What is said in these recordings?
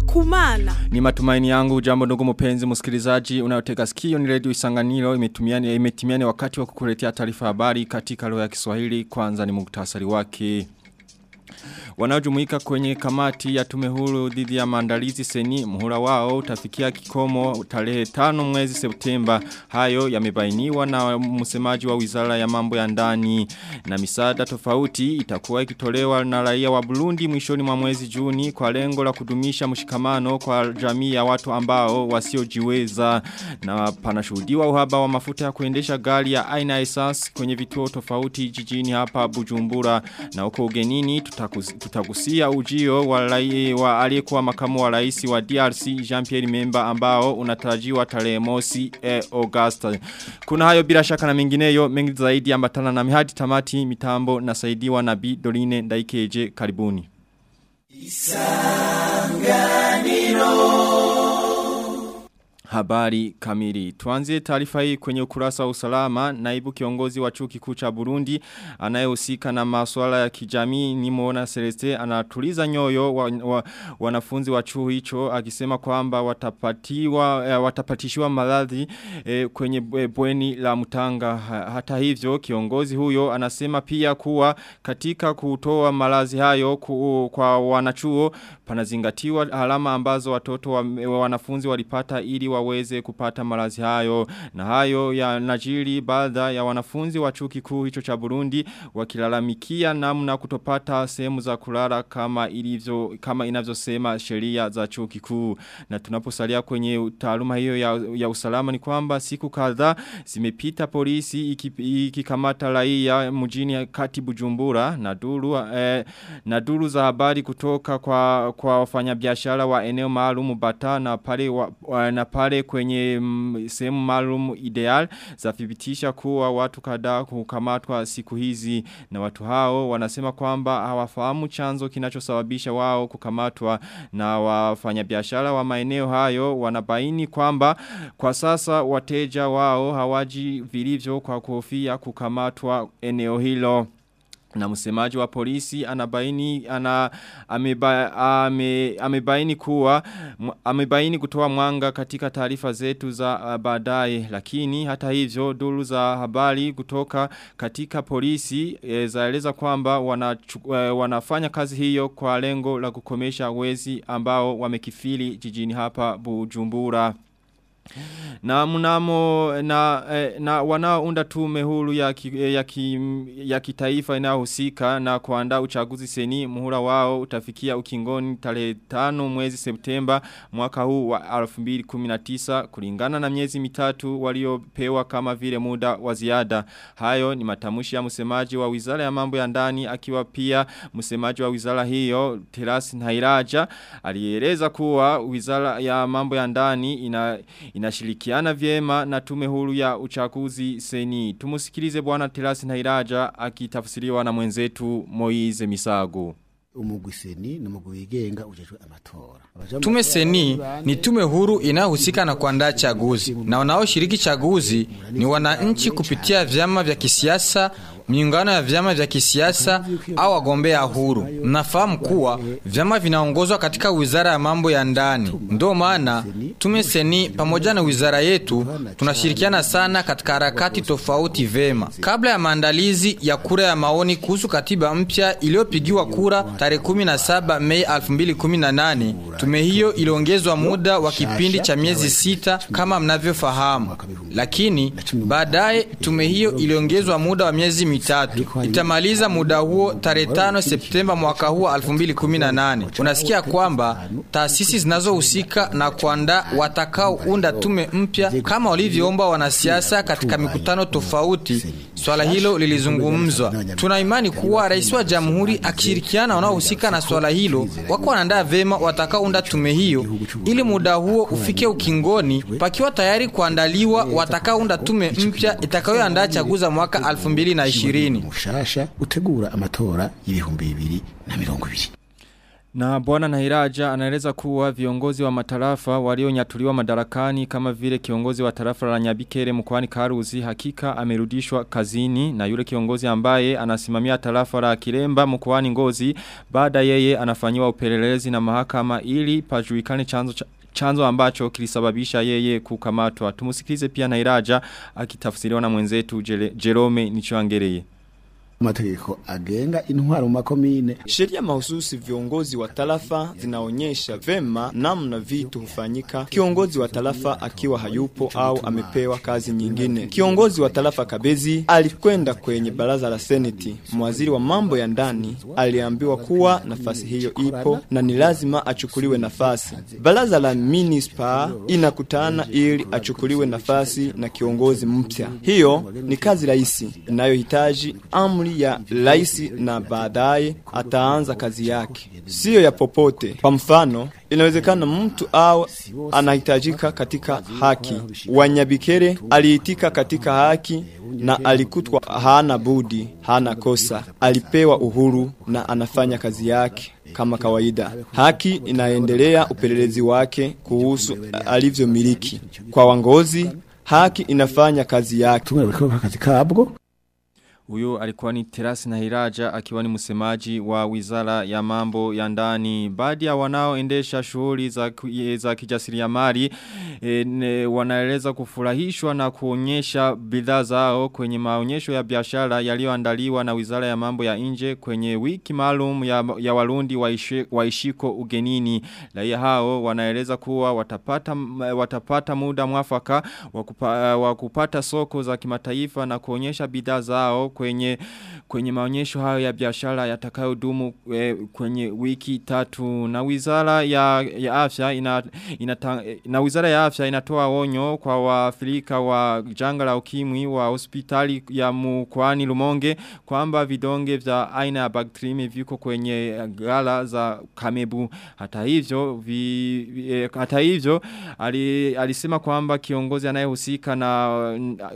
kumana. Ni matumaini yangu jambo ndugu mpenzi msikilizaji unayotega sikio ni radio Isanganiro imetumiani imetimiani wakati wa kukuletea taarifa habari katika lugha ya Kiswahili kwanza ni muktasari wake. Wanaojumuika kwenye kamati ya tume huru dhidi ya maandalizi seni muhula wao utafikia kikomo tarehe tano mwezi Septemba. Hayo yamebainiwa na msemaji wa Wizara ya Mambo ya Ndani. Na misaada tofauti itakuwa ikitolewa na raia wa Burundi mwishoni mwa mwezi Juni kwa lengo la kudumisha mshikamano kwa jamii ya watu ambao wasiojiweza. Na panashuhudiwa uhaba wa mafuta ya kuendesha gari ya aina esas kwenye vituo tofauti jijini hapa Bujumbura. Na huko ugenini tutakus, tutagusia ujio wa, aliyekuwa makamu wa rais wa DRC Jean-Pierre Memba ambao unatarajiwa tarehe mosi eh, Augusta. Kuna hayo bila shaka na mengineyo mengi zaidi ambatana na mihadi tamati mitambo na saidiwa na Bi Doline Ndaikeje karibuni. Isanganiro Habari kamili. Tuanzie taarifa hii kwenye ukurasa wa usalama. Naibu kiongozi wa chuo kikuu cha Burundi anayehusika na masuala ya kijamii ni Mona Celeste anatuliza nyoyo wa, wa, wanafunzi wa chuo hicho akisema kwamba watapatiwa eh, watapatishiwa maradhi eh, kwenye bweni la mtanga Hata hivyo kiongozi huyo anasema pia kuwa katika kutoa malazi hayo ku, kwa wanachuo panazingatiwa alama ambazo watoto wa, wanafunzi walipata ili waweze kupata malazi hayo. Na hayo ya najiri baada ya wanafunzi wa chuo kikuu hicho cha Burundi wakilalamikia namna kutopata sehemu za kulala kama ilivyo kama inavyosema sheria za chuo kikuu. Na tunaposalia kwenye taaluma hiyo ya, ya usalama ni kwamba siku kadhaa zimepita polisi ikikamata iki raia mjini kati Bujumbura na duru eh, na duru za habari kutoka kwa kwa wafanyabiashara wa eneo maalumu bata na pale na pale kwenye mm, sehemu maalum ideal zathibitisha kuwa watu kadhaa kukamatwa siku hizi na watu hao wanasema kwamba hawafahamu chanzo kinachosababisha wao kukamatwa na wafanyabiashara wa maeneo hayo wanabaini kwamba kwa sasa wateja wao hawaji vilivyo kwa kuhofia kukamatwa eneo hilo na msemaji wa polisi anabaini ana ameba, ame, amebaini kuwa amebaini kutoa mwanga katika taarifa zetu za uh, baadaye. Lakini hata hivyo duru za habari kutoka katika polisi e, zaeleza kwamba wana, e, wanafanya kazi hiyo kwa lengo la kukomesha wezi ambao wamekifili jijini hapa Bujumbura na mnamo na, eh, na wanaounda tume huru ya, ki, ya, ki, ya kitaifa inayohusika na kuandaa uchaguzi seni muhula wao utafikia ukingoni tarehe 5 mwezi Septemba mwaka huu wa 2019 kulingana na miezi mitatu waliopewa kama vile muda wa ziada. Hayo ni matamshi ya msemaji wa Wizara ya Mambo ya Ndani akiwa pia msemaji wa wizara hiyo teras nairaja alieleza kuwa Wizara ya Mambo ya Ndani ina inashirikiana vyema na tume huru ya uchaguzi seni. Tumusikilize bwana Terasi Nairaja akitafsiriwa na mwenzetu Moize Misago umugwi seni ni umugwi wigenga ujejwe amatora. Tume seni ni tume huru inayohusika na kuandaa chaguzi na wanaoshiriki chaguzi ni wananchi kupitia vyama vya kisiasa miungano ya vyama vya kisiasa au wagombea huru. Mnafahamu kuwa vyama vinaongozwa katika wizara ya mambo ya ndani. Ndio maana tume seni pamoja na wizara yetu tunashirikiana sana katika harakati tofauti vema. Kabla ya maandalizi ya kura ya maoni kuhusu katiba mpya iliyopigiwa kura tarehe 17 Mei 2018, tume hiyo iliongezwa muda wa kipindi cha miezi sita kama mnavyofahamu, lakini baadaye tume hiyo iliongezwa muda wa miezi mitatu. Itamaliza muda huo tarehe 5 Septemba mwaka huu 2018. Unasikia kwamba taasisi zinazohusika na kuandaa watakaounda tume mpya kama walivyoomba wanasiasa katika mikutano tofauti, swala hilo lilizungumzwa. Tuna imani kuwa rais wa jamhuri akishirikiana wanaohusika na swala hilo wako wanaandaa vema watakaounda tume hiyo, ili muda huo ufike ukingoni, pakiwa tayari kuandaliwa watakaounda tume mpya itakayoandaa chaguzi za mwaka 2020 mushasha utegura amatora y'ibihumbi bibiri na mirongo ibiri Na bwana Nahiraja anaeleza kuwa viongozi wa matarafa walionyatuliwa madarakani kama vile kiongozi wa tarafa la Nyabikere mkoani Karuzi hakika amerudishwa kazini na yule kiongozi ambaye anasimamia tarafa la Kiremba mkoani Ngozi baada yeye anafanyiwa upelelezi na mahakama ili pajulikane chanzo cha chanzo ambacho kilisababisha yeye kukamatwa. Tumusikilize pia Nairaja akitafsiriwa na mwenzetu Jerome Nichoangereye mategeko agenga intwaro mu makomine. Sheria mahususi viongozi wa tarafa zinaonyesha vema namna vitu hufanyika kiongozi wa tarafa akiwa hayupo au amepewa kazi nyingine. Kiongozi wa tarafa Kabezi alikwenda kwenye baraza la seneti. Mwaziri wa mambo ya ndani aliambiwa kuwa nafasi hiyo ipo na ni lazima achukuliwe nafasi. Baraza la minispa inakutana ili achukuliwe nafasi na kiongozi mpya. Hiyo ni kazi rahisi inayohitaji amri ya laisi na baadaye ataanza kazi yake, siyo ya popote. Kwa mfano, inawezekana mtu au anahitajika katika haki. Wanyabikere aliitika katika haki na alikutwa hana budi, hana kosa, alipewa uhuru na anafanya kazi yake kama kawaida. Haki inaendelea upelelezi wake kuhusu alivyomiliki. Kwa wangozi, haki inafanya kazi yake. Huyo alikuwa ni Terasi na Hiraja akiwa ni msemaji wa wizara ya mambo ya ndani. Baadhi ya wanaoendesha shughuli za, za kijasiriamali e, wanaeleza kufurahishwa na kuonyesha bidhaa zao kwenye maonyesho ya biashara yaliyoandaliwa na wizara ya mambo ya nje kwenye wiki maalum ya, ya warundi waishi, waishiko ugenini. Raia hao wanaeleza kuwa watapata, watapata muda mwafaka wakupa, wakupata soko za kimataifa na kuonyesha bidhaa zao kwenye kwenye maonyesho hayo ya biashara yatakayodumu e, kwenye wiki tatu. Na wizara ya, ya afya ina, ina, na wizara ya afya inatoa onyo kwa waafrika wa janga la ukimwi wa hospitali ya mkoani Lumonge kwamba vidonge vya aina ya bactrim viko kwenye gala za Kamebu. Hata hivyo vi, vi, hata hivyo ali, alisema kwamba kiongozi anayehusika na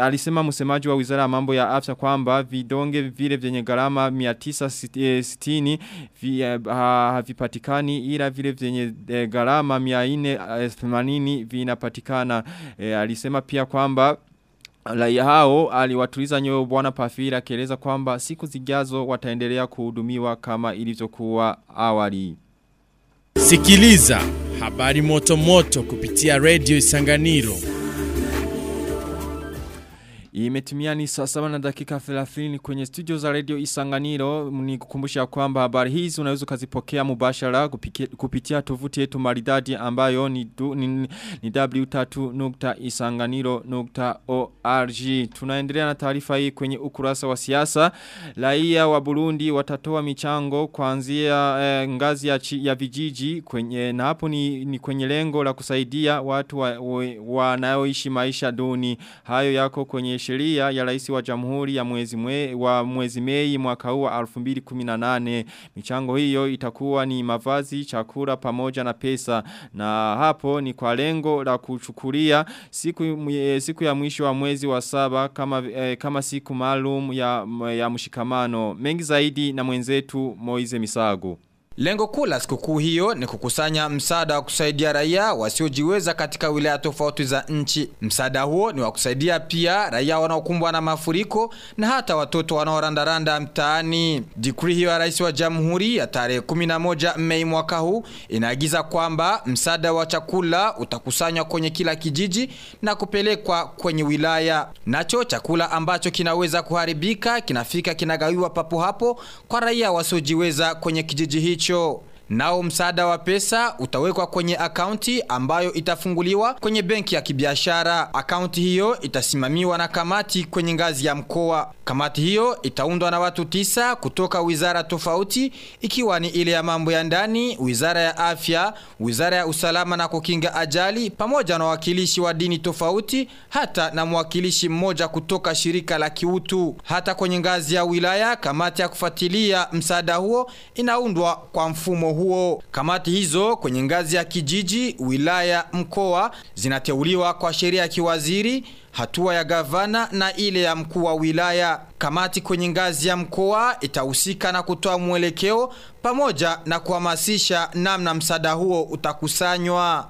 alisema msemaji wa wizara ya mambo ya afya kwamba vidonge vile vyenye gharama 960 havipatikani ila vile vyenye e, gharama 480 vinapatikana e, alisema pia kwamba Raia hao aliwatuliza nyoyo bwana Pafira akieleza kwamba siku zijazo wataendelea kuhudumiwa kama ilivyokuwa awali. Sikiliza habari moto moto kupitia Radio Isanganiro. Imetimia ni saa saba na dakika 30 kwenye studio za radio Isanganiro. Ni kukumbusha kwamba habari hizi unaweza ukazipokea mubashara kupitia, kupitia tovuti yetu maridadi ambayo ni, du, ni, ni w3.isanganiro.org Tunaendelea na taarifa hii kwenye ukurasa wa siasa. Raia wa Burundi watatoa michango kuanzia eh, ngazi ya, chi, ya vijiji kwenye na hapo ni, ni kwenye lengo la kusaidia watu wanaoishi wa, wa maisha duni. Hayo yako kwenye sheria ya rais wa jamhuri ya mwezi mwe, wa mwezi Mei mwaka huu wa 2018 michango hiyo itakuwa ni mavazi chakula pamoja na pesa. Na hapo ni kwa lengo la kuchukulia siku siku ya mwisho wa mwezi wa saba kama eh, kama siku maalum ya ya mshikamano. Mengi zaidi na mwenzetu Moize Misago Lengo kuu la sikukuu hiyo ni kukusanya msaada wa kusaidia raia wasiojiweza katika wilaya tofauti za nchi. Msaada huo ni wa kusaidia pia raia wanaokumbwa na mafuriko na hata watoto wanaorandaranda mtaani. Dikri hiyo ya rais wa jamhuri ya tarehe 11 Mei mwaka huu inaagiza kwamba msaada wa chakula utakusanywa kwenye kila kijiji na kupelekwa kwenye wilaya. Nacho chakula ambacho kinaweza kuharibika kinafika kinagawiwa papo hapo kwa raia wasiojiweza kwenye kijiji hicho hicho. Nao msaada wa pesa utawekwa kwenye akaunti ambayo itafunguliwa kwenye benki ya kibiashara. Akaunti hiyo itasimamiwa na kamati kwenye ngazi ya mkoa. Kamati hiyo itaundwa na watu tisa kutoka wizara tofauti ikiwa ni ile ya mambo ya ndani, wizara ya afya, wizara ya usalama na kukinga ajali pamoja na wakilishi wa dini tofauti hata na mwakilishi mmoja kutoka shirika la kiutu. Hata kwenye ngazi ya wilaya kamati ya kufuatilia msaada huo inaundwa kwa mfumo huo. Kamati hizo kwenye ngazi ya kijiji, wilaya, mkoa zinateuliwa kwa sheria ya kiwaziri hatua ya gavana na ile ya mkuu wa wilaya. Kamati kwenye ngazi ya mkoa itahusika na kutoa mwelekeo pamoja na kuhamasisha namna msaada huo utakusanywa.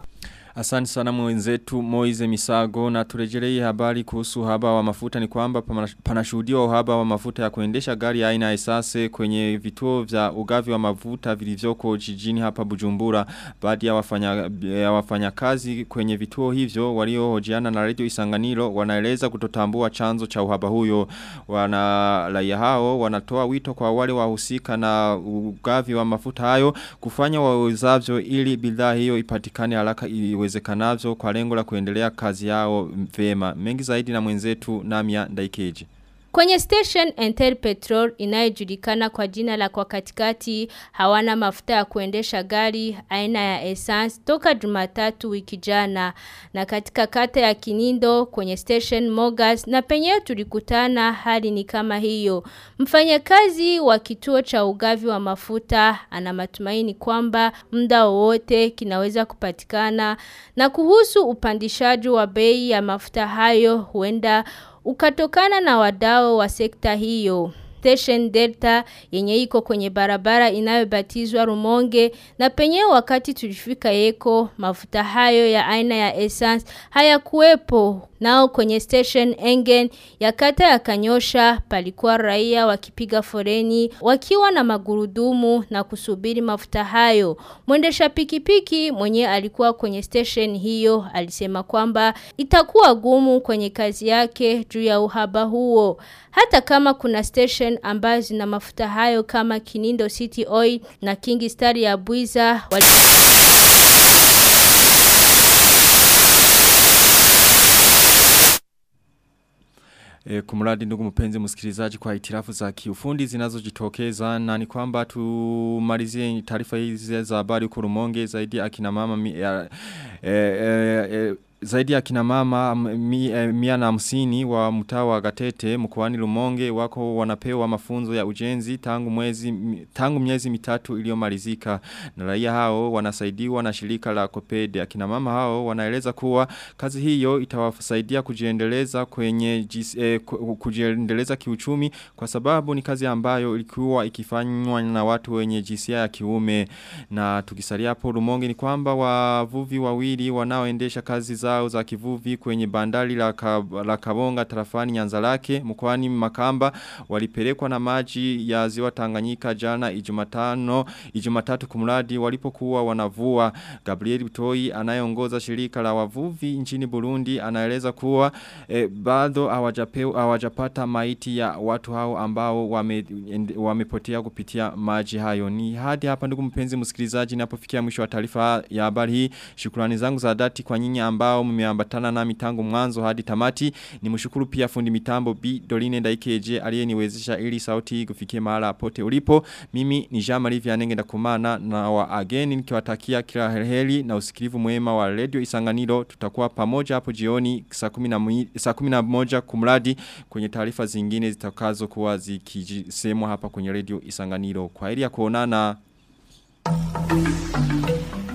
Asante sana mwenzetu Moize Misago na turejelei habari kuhusu uhaba wa mafuta ni kwamba panashuhudiwa uhaba wa mafuta ya kuendesha gari aina esase kwenye vituo vya ugavi wa mafuta vilivyoko jijini hapa Bujumbura. Baadhi ya wafanya ya wafanyakazi kwenye vituo hivyo waliohojiana na Radio Isanganiro wanaeleza kutotambua chanzo cha uhaba huyo. Wana raia hao wanatoa wito kwa wale wahusika na ugavi wa mafuta hayo kufanya wawezavyo ili bidhaa hiyo ipatikane haraka iwezekanavyo kwa lengo la kuendelea kazi yao vema. Mengi zaidi na mwenzetu Namia Ndaikeji. Kwenye station Entel Petrol inayojulikana kwa jina la kwa katikati hawana mafuta ya kuendesha gari aina ya essence toka Jumatatu wiki jana na katika kata ya Kinindo kwenye station Mogas na penyewe tulikutana hali ni kama hiyo. Mfanyakazi wa kituo cha ugavi wa mafuta ana matumaini kwamba muda wowote kinaweza kupatikana na kuhusu upandishaji wa bei ya mafuta hayo huenda ukatokana na wadao wa sekta hiyo. Station Delta yenye iko kwenye barabara inayobatizwa Rumonge na penye wakati tulifika yeko mafuta hayo ya aina ya essence hayakuwepo nao kwenye station Engen ya kata ya Kanyosha palikuwa raia wakipiga foreni wakiwa na magurudumu na kusubiri mafuta hayo. Mwendesha pikipiki mwenye alikuwa kwenye station hiyo alisema kwamba itakuwa gumu kwenye kazi yake juu ya uhaba huo. Hata kama kuna station ambazo zina mafuta hayo kama Kinindo City Oil na King Star ya Bwiza wali E, kumuradi ndugu mpenzi msikilizaji kwa itirafu za kiufundi zinazojitokeza na ni kwamba tumalizie taarifa hizi za habari kurumonge zaidi akina mama mi, ya, e, e, e, zaidi ya kina mama mi, eh, mia na hamsini wa mtaa wa Gatete mkoani Lumonge wako wanapewa mafunzo ya ujenzi tangu mwezi tangu miezi mitatu iliyomalizika. Na raia hao wanasaidiwa na shirika la Kopede akina mama hao wanaeleza kuwa kazi hiyo itawasaidia kujiendeleza kwenye jis, eh, kujiendeleza kiuchumi kwa sababu ni kazi ambayo ilikuwa ikifanywa na watu wenye jinsia ya kiume. Na tukisalia hapo Lumonge ni kwamba wavuvi wawili wanaoendesha kazi za zao za kivuvi kwenye bandari la, la Kabonga tarafani Nyanzalake mkoani Makamba. Walipelekwa na maji ya ziwa Tanganyika jana Ijumatano Ijumatatu kumradi walipokuwa wanavua. Gabriel Butoi anayeongoza shirika la wavuvi nchini Burundi anaeleza kuwa e, bado hawajapata maiti ya watu hao ambao wame, kupitia maji hayo. Ni hadi hapa ndugu mpenzi msikilizaji napofikia mwisho wa taarifa ya habari hii. Shukrani zangu za dhati kwa nyinyi ambao mmeambatana na mitango mwanzo hadi tamati. Ni mshukuru pia fundi mitambo B. Doline Ndaikeje aliyeniwezesha ili sauti kufikia mahala pote ulipo. Mimi ni Jean Marie Vianenge ndakumana na wa ageni nikiwatakia kila heri na usikilivu mwema wa Radio Isanganiro. Tutakuwa pamoja hapo jioni saa 10 saa 11 kumradi kwenye taarifa zingine zitakazo kuwa zikisemwa hapa kwenye Radio Isanganiro. Kwa heri ya kuonana. Thank you.